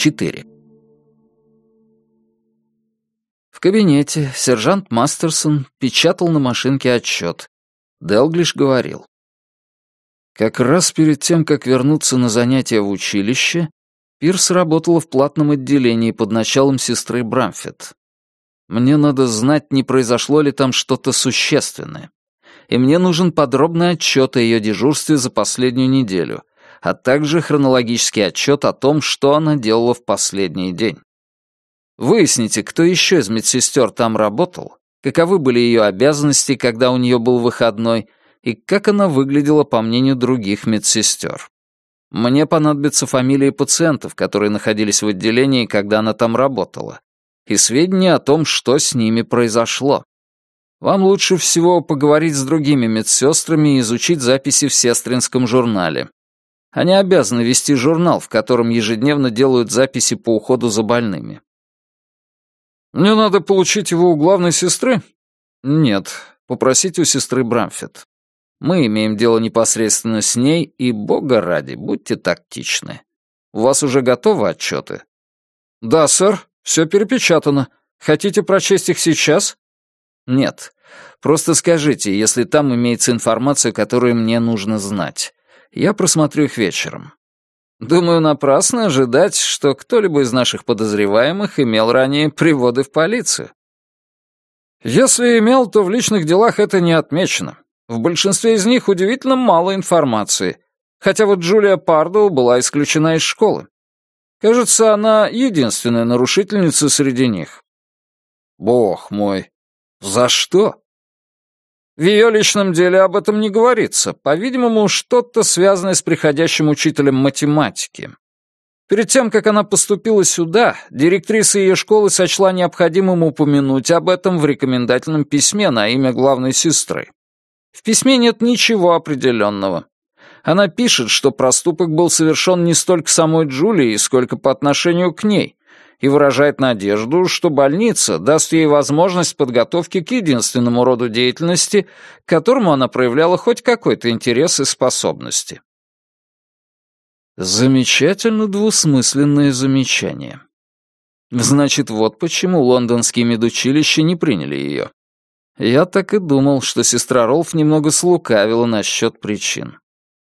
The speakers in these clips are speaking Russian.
4. В кабинете сержант Мастерсон печатал на машинке отчет. Делглиш говорил. Как раз перед тем, как вернуться на занятия в училище, Пирс работала в платном отделении под началом сестры Брамфет. Мне надо знать, не произошло ли там что-то существенное. И мне нужен подробный отчет о ее дежурстве за последнюю неделю, а также хронологический отчет о том, что она делала в последний день. Выясните, кто еще из медсестер там работал, каковы были ее обязанности, когда у нее был выходной, и как она выглядела по мнению других медсестер. Мне понадобятся фамилии пациентов, которые находились в отделении, когда она там работала, и сведения о том, что с ними произошло. Вам лучше всего поговорить с другими медсестрами и изучить записи в сестринском журнале. Они обязаны вести журнал, в котором ежедневно делают записи по уходу за больными. Мне надо получить его у главной сестры? Нет, попросите у сестры Брамфет. Мы имеем дело непосредственно с ней, и, бога ради, будьте тактичны. У вас уже готовы отчеты? Да, сэр, все перепечатано. Хотите прочесть их сейчас? Нет. Просто скажите, если там имеется информация, которую мне нужно знать. Я просмотрю их вечером. Думаю, напрасно ожидать, что кто-либо из наших подозреваемых имел ранее приводы в полицию. Если имел, то в личных делах это не отмечено. В большинстве из них удивительно мало информации, хотя вот Джулия Пардоу была исключена из школы. Кажется, она единственная нарушительница среди них. Бог мой, за что? В ее личном деле об этом не говорится. По-видимому, что-то связанное с приходящим учителем математики. Перед тем, как она поступила сюда, директриса ее школы сочла необходимым упомянуть об этом в рекомендательном письме на имя главной сестры. В письме нет ничего определенного. Она пишет, что проступок был совершен не столько самой Джулией, сколько по отношению к ней, и выражает надежду, что больница даст ей возможность подготовки к единственному роду деятельности, к которому она проявляла хоть какой-то интерес и способности. Замечательно двусмысленное замечание. Значит, вот почему лондонские медучилища не приняли ее. Я так и думал, что сестра Ролф немного слукавила насчет причин.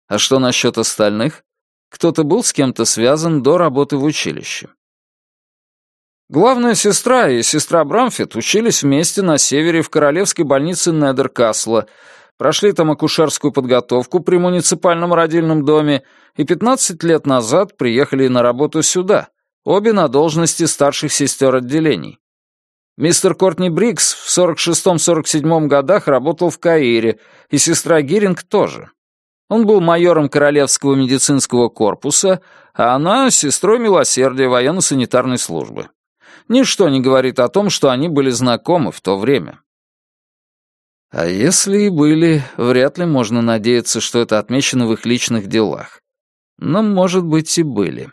А что насчет остальных? Кто-то был с кем-то связан до работы в училище. Главная сестра и сестра Брамфит учились вместе на севере в королевской больнице Недеркасла, прошли там акушерскую подготовку при муниципальном родильном доме и 15 лет назад приехали на работу сюда, обе на должности старших сестер отделений. Мистер Кортни Брикс в 46-47 годах работал в Каире, и сестра Гиринг тоже. Он был майором Королевского медицинского корпуса, а она — сестрой милосердия военно-санитарной службы. Ничто не говорит о том, что они были знакомы в то время. А если и были, вряд ли можно надеяться, что это отмечено в их личных делах. Но, может быть, и были.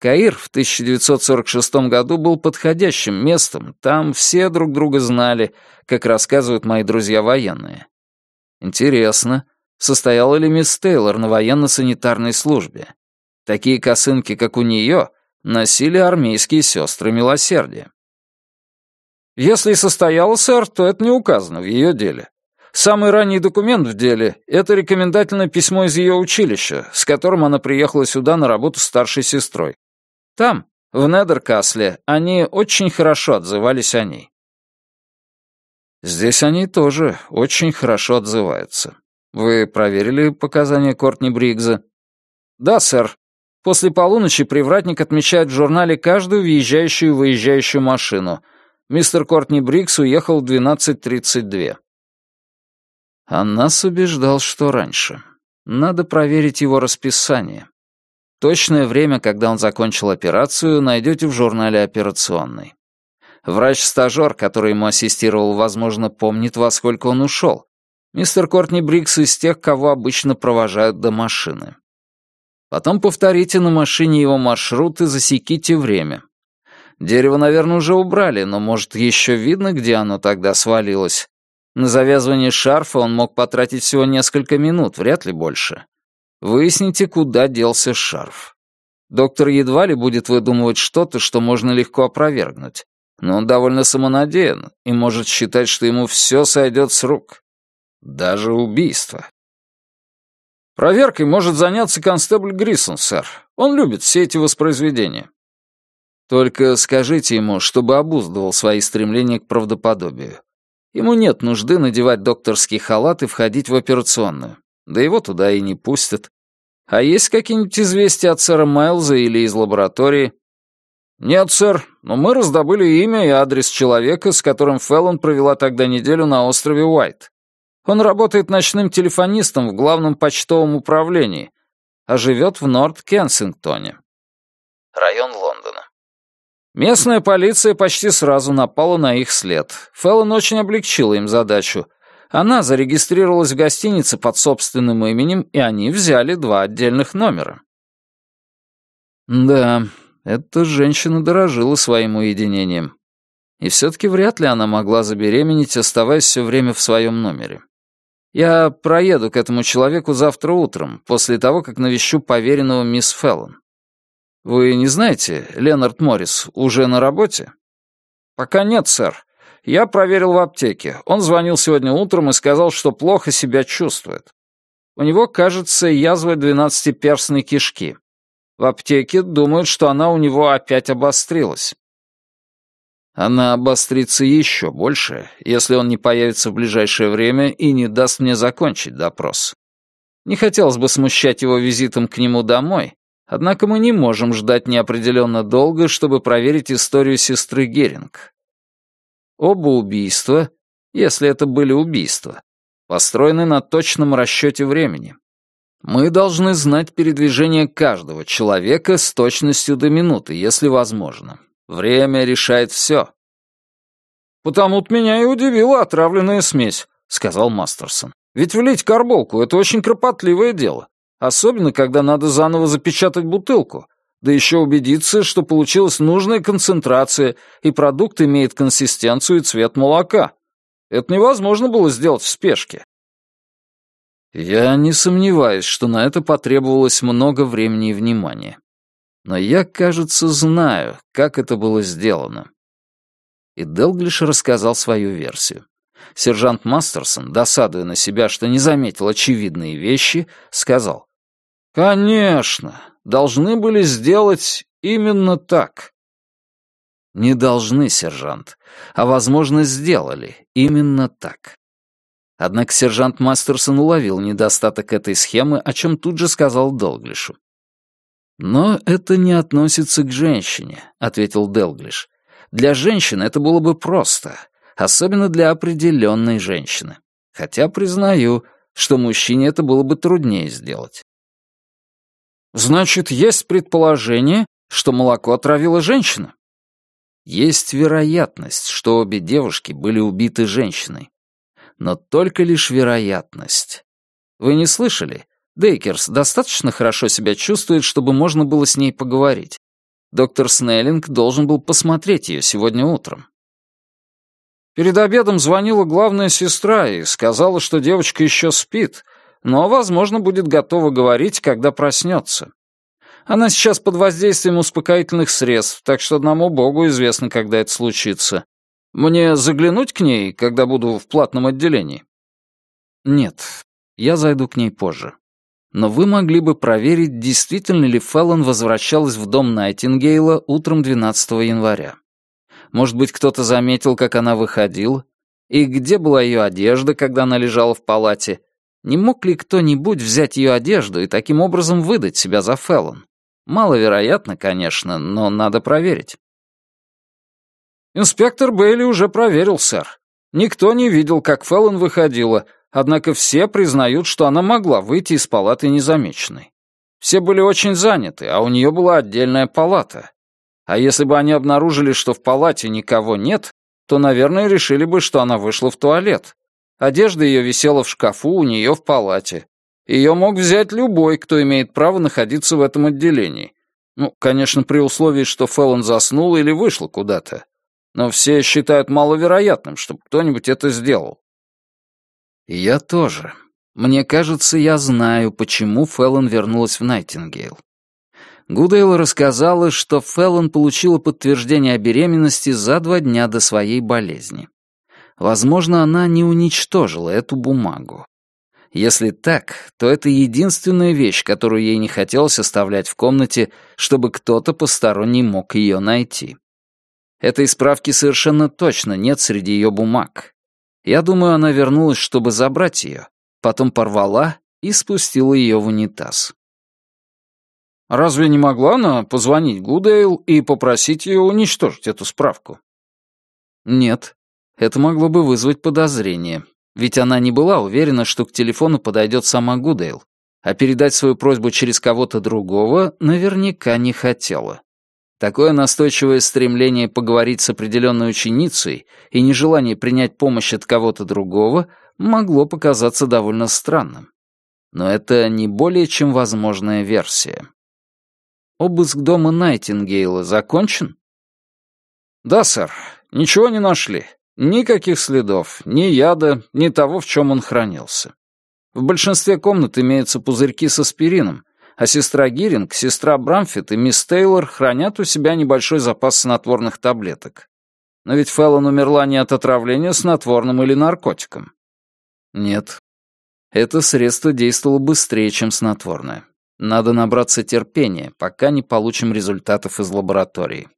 Каир в 1946 году был подходящим местом, там все друг друга знали, как рассказывают мои друзья военные. Интересно, состояла ли мисс Тейлор на военно-санитарной службе? Такие косынки, как у нее, носили армейские сестры милосердия. Если и состояла, сэр, то это не указано в ее деле. Самый ранний документ в деле — это рекомендательное письмо из ее училища, с которым она приехала сюда на работу старшей сестрой. Там, в Недеркасле, они очень хорошо отзывались о ней. Здесь они тоже очень хорошо отзываются. Вы проверили показания Кортни Бригза? Да, сэр. После полуночи привратник отмечает в журнале каждую въезжающую и выезжающую машину. Мистер Кортни Бригс уехал в 12.32. А нас убеждал, что раньше. Надо проверить его расписание. Точное время, когда он закончил операцию, найдете в журнале операционной. Врач-стажер, который ему ассистировал, возможно, помнит, во сколько он ушел. Мистер Кортни Брикс из тех, кого обычно провожают до машины. Потом повторите на машине его маршрут и засеките время. Дерево, наверное, уже убрали, но, может, еще видно, где оно тогда свалилось. На завязывание шарфа он мог потратить всего несколько минут, вряд ли больше. Выясните, куда делся шарф. Доктор едва ли будет выдумывать что-то, что можно легко опровергнуть. Но он довольно самонадеян и может считать, что ему все сойдет с рук. Даже убийство. Проверкой может заняться констебль Грисон, сэр. Он любит все эти воспроизведения. Только скажите ему, чтобы обуздывал свои стремления к правдоподобию. Ему нет нужды надевать докторский халат и входить в операционную. Да его туда и не пустят. А есть какие-нибудь известия от сэра Майлза или из лаборатории? Нет, сэр, но мы раздобыли имя и адрес человека, с которым Феллон провела тогда неделю на острове Уайт. Он работает ночным телефонистом в главном почтовом управлении, а живет в Норт-Кенсингтоне. Район Лондона. Местная полиция почти сразу напала на их след. Феллон очень облегчила им задачу — она зарегистрировалась в гостинице под собственным именем, и они взяли два отдельных номера. Да, эта женщина дорожила своим уединением. И все-таки вряд ли она могла забеременеть, оставаясь все время в своем номере. Я проеду к этому человеку завтра утром, после того, как навещу поверенного мисс Феллон. Вы не знаете, Ленард Моррис уже на работе? Пока нет, сэр. Я проверил в аптеке. Он звонил сегодня утром и сказал, что плохо себя чувствует. У него, кажется, язва двенадцатиперстной кишки. В аптеке думают, что она у него опять обострилась. Она обострится еще больше, если он не появится в ближайшее время и не даст мне закончить допрос. Не хотелось бы смущать его визитом к нему домой, однако мы не можем ждать неопределенно долго, чтобы проверить историю сестры Геринг. Оба убийства, если это были убийства, построены на точном расчете времени. Мы должны знать передвижение каждого человека с точностью до минуты, если возможно. Время решает все. «Потому-то меня и удивила отравленная смесь», — сказал Мастерсон. «Ведь влить карболку — это очень кропотливое дело, особенно когда надо заново запечатать бутылку, да еще убедиться, что получилась нужная концентрация, и продукт имеет консистенцию и цвет молока. Это невозможно было сделать в спешке. Я не сомневаюсь, что на это потребовалось много времени и внимания. Но я, кажется, знаю, как это было сделано. И Делглиш рассказал свою версию. Сержант Мастерсон, досадуя на себя, что не заметил очевидные вещи, сказал. «Конечно, должны были сделать именно так. Не должны, сержант, а, возможно, сделали именно так. Однако сержант Мастерсон уловил недостаток этой схемы, о чем тут же сказал Долглишу. «Но это не относится к женщине», — ответил Делглиш. «Для женщины это было бы просто, особенно для определенной женщины. Хотя признаю, что мужчине это было бы труднее сделать. Значит, есть предположение, что молоко отравила женщина? Есть вероятность, что обе девушки были убиты женщиной. Но только лишь вероятность. Вы не слышали? Дейкерс достаточно хорошо себя чувствует, чтобы можно было с ней поговорить. Доктор Снеллинг должен был посмотреть ее сегодня утром. Перед обедом звонила главная сестра и сказала, что девочка еще спит, но, возможно, будет готова говорить, когда проснется. Она сейчас под воздействием успокоительных средств, так что одному богу известно, когда это случится. Мне заглянуть к ней, когда буду в платном отделении? Нет, я зайду к ней позже. Но вы могли бы проверить, действительно ли Феллон возвращалась в дом Найтингейла утром 12 января. Может быть, кто-то заметил, как она выходила? И где была ее одежда, когда она лежала в палате? Не мог ли кто-нибудь взять ее одежду и таким образом выдать себя за Феллон? Маловероятно, конечно, но надо проверить. Инспектор Бейли уже проверил, сэр. Никто не видел, как Феллон выходила, однако все признают, что она могла выйти из палаты незамеченной. Все были очень заняты, а у нее была отдельная палата. А если бы они обнаружили, что в палате никого нет, то, наверное, решили бы, что она вышла в туалет. Одежда ее висела в шкафу у нее в палате. Ее мог взять любой, кто имеет право находиться в этом отделении. Ну, конечно, при условии, что Феллон заснул или вышел куда-то. Но все считают маловероятным, чтобы кто-нибудь это сделал. Я тоже. Мне кажется, я знаю, почему Феллон вернулась в Найтингейл. Гудейл рассказала, что Феллон получила подтверждение о беременности за два дня до своей болезни. Возможно, она не уничтожила эту бумагу. Если так, то это единственная вещь, которую ей не хотелось оставлять в комнате, чтобы кто-то посторонний мог ее найти. Этой справки совершенно точно нет среди ее бумаг. Я думаю, она вернулась, чтобы забрать ее, потом порвала и спустила ее в унитаз. Разве не могла она позвонить Гудейл и попросить ее уничтожить эту справку? Нет, это могло бы вызвать подозрение, ведь она не была уверена, что к телефону подойдет сама Гудейл, а передать свою просьбу через кого-то другого наверняка не хотела. Такое настойчивое стремление поговорить с определенной ученицей и нежелание принять помощь от кого-то другого могло показаться довольно странным. Но это не более чем возможная версия. Обыск дома Найтингейла закончен? Да, сэр. Ничего не нашли. Никаких следов, ни яда, ни того, в чем он хранился. В большинстве комнат имеются пузырьки с аспирином, а сестра Гиринг, сестра Брамфит и мисс Тейлор хранят у себя небольшой запас снотворных таблеток. Но ведь Феллон умерла не от отравления снотворным или наркотиком. Нет. Это средство действовало быстрее, чем снотворное. Надо набраться терпения, пока не получим результатов из лаборатории.